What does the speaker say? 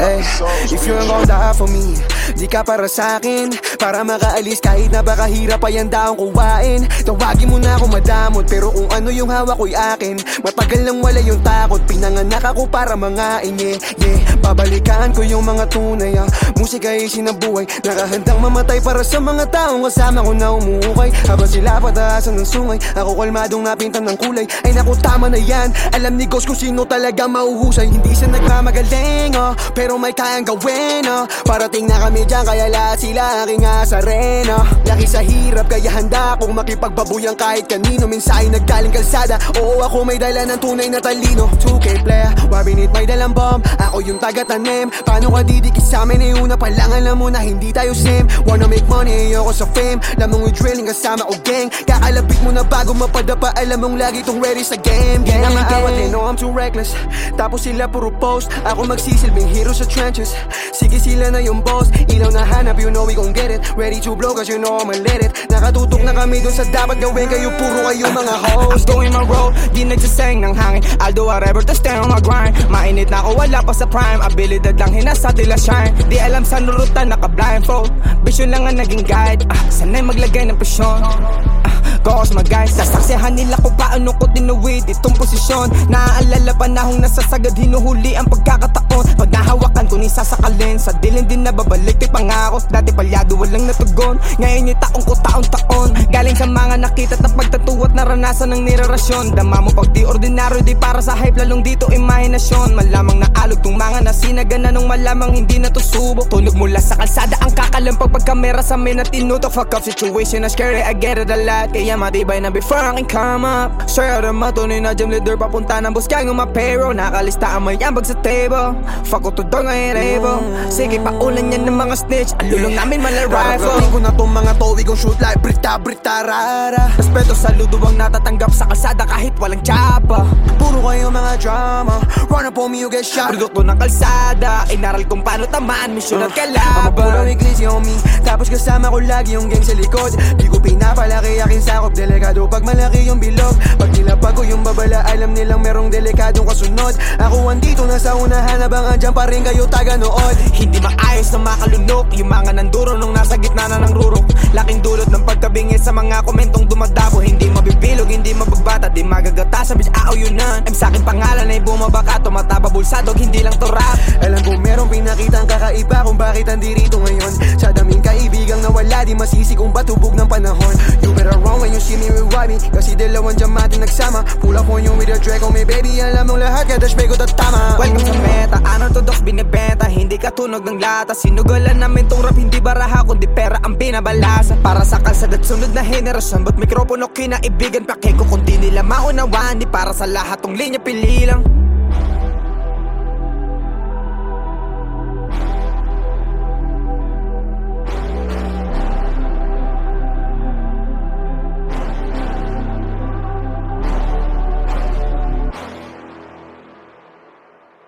Ay, if you're gonna die for me. Di ka para sa akin Para makaalis kahit na baka hirap pa yan daong kuwain. Tawagin mo na ako madamot Pero kung ano yung hawak ko'y akin. Matagal nang wala yung takot Pinanganak ako para mangain Yeah, yeah. Babalikan ko yung mga tunay ah. Musika ay sinabuhay. Nakahandang mamatay para sa mga taong kasama ko na umuukay. Habang sila pataasan ng sungay Ako kalmadong napintan ng kulay. Ay naku tama na yan. Alam ni Ghost kung sino talaga mauhusay. Hindi siya nagmamagaling oh, Pero may kayang gawin oh. Parating na kami dyan kaya lahat sila aking asarena Laki sa hirap kaya handa akong makipagbabuyang kahit kanino. Mensahe naggaling kalsada. Oo ako may dala ng tunay na talino. 2K player, wabinit may dalang bomb? Ako yung taga-tanim. Paano ka didikit sa amin? Eh una pa lang alam mo na hindi tayo same. Wanna make money, ayoko sa fame. Lamang with drilling kasama ko gang. Kakalapit mo na bago mapadapa. Alam mong lagi tong ready sa game. Gang, gang, maawat, they know I'm too reckless. Tapos sila puro post. Ako magsisilbing hero sa trenches. Sige sila na yung boss. Ilaw na hanap, you know we gon' get it. Ready to blow cause you know I'ma let it. Nakatutok na kami dun sa dapat gawin Kayo puro kayo mga host I'm doing my role, di nagsasayang ng hangin. I'll do whatever to stay on my grind. Mainit na ako, wala pa sa prime. Abilidad lang hinasa tila shine Di alam sa nurutan, naka blindfold Vision lang ang naging guide. Ah, Sanay maglagay ng presyon. Ah, Cause my guys Sasaksihan nila kung paano ko tinuwid itong posisyon. Naaalala panahong nasasagad hinuhuli ang pagkakataon. Pag nahawakan ko ni sasakalin Sa dilin din nababalik di pangako Dati palyado walang natugon. Ngayon yung taong ko taon-taon Galing sa mga nakita at pagtatuwa at naranasan ng nirarasyon Dama mo pag di ordinaryo di para sa hype Lalong dito imahinasyon. Malamang naalog tong mga nasinagan nung malamang hindi na to subok Tunog mula sa kalsada ang kakalampag pagkamera sa amin at tinutok Fuck up situation na scary I get it a lot. Kaya matibay na before can come up. Sure na matunay na gym leader papunta ng bus kaya mapero Nakalista ang may ambag sa table. Fuck ko to door ngayon able Sige paulan yan ng mga snitch. Alulong namin mala rifle Kakarating ko na tong mga to gon' shoot like Brita Brita Rara. Respeto sa ludo ang natatanggap sa kalsada kahit walang tsapa Puro kayo mga drama. Run up on me you get shot. Produkto ng kalsada Inaral kung paano tamaan Misyon at kalaban. Iglesia on me Tapos kasama ko lagi yung gang sa likod. Di ko pinapalaki aking sakop. Delikado pag malaki yung bilog. Pag nilapag ko yung babala Alam nilang merong delikadong kasunod. Ako andito na sa unahan Habang andyan pa rin kayo taga nood Hindi maayos na makalunok. Yung mga nanduro nung nasa gitna na ng rurok. Laking dulot ng pagkabingi sa mga komentong dumadabo Hindi mabibilog, hindi mabagbata Di magagata sa bitch, aaw yun na. M sa akin pangalan ay bumabaka. Tumataba bulsadog, hindi lang to rap. Alam ko merong pinakitang kakaiba Kung bakit andirito ngayon. Sa daming kaibigang nawala Di masisi kung ba't hubog ng panahon. You better run when you see me rewind me. Kasi dalawang diamante nagsama. Pull up on you with a Draco May baby. Alam mong lahat Kada shpay ko tatama. Welcome sa meta, unorthodox binibenta Hindi katunog ng lata Sinugalan namin tong rap Hindi baraha kundi pera ang binabalasa. Para sa kalsada at sunod na henerasyon Ba't mikropono kinaibigan Pakeko kung di nila maunawaan Di para sa lahat tong linya pili lang